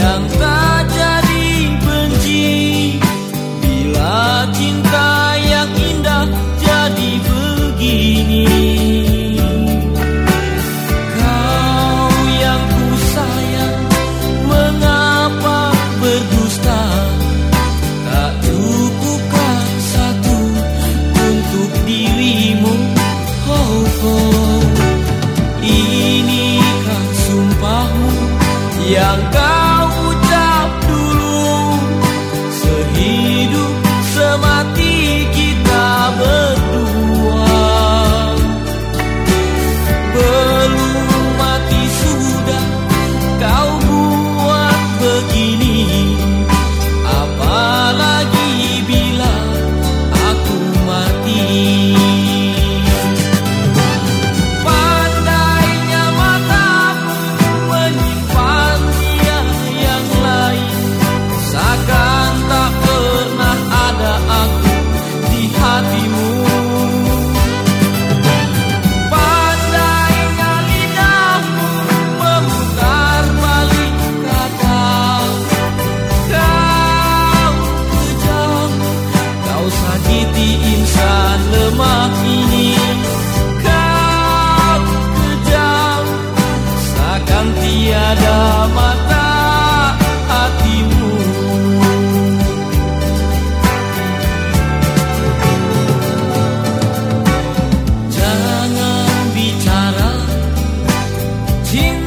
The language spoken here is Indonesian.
yang tak jadi benci? Bila cinta yang indah jadi begini? Kau yang ku sayang mengapa berdusta? Tak cukupkah satu untuk dirimu. Oh, oh. ini kan sumpahmu yang kau 听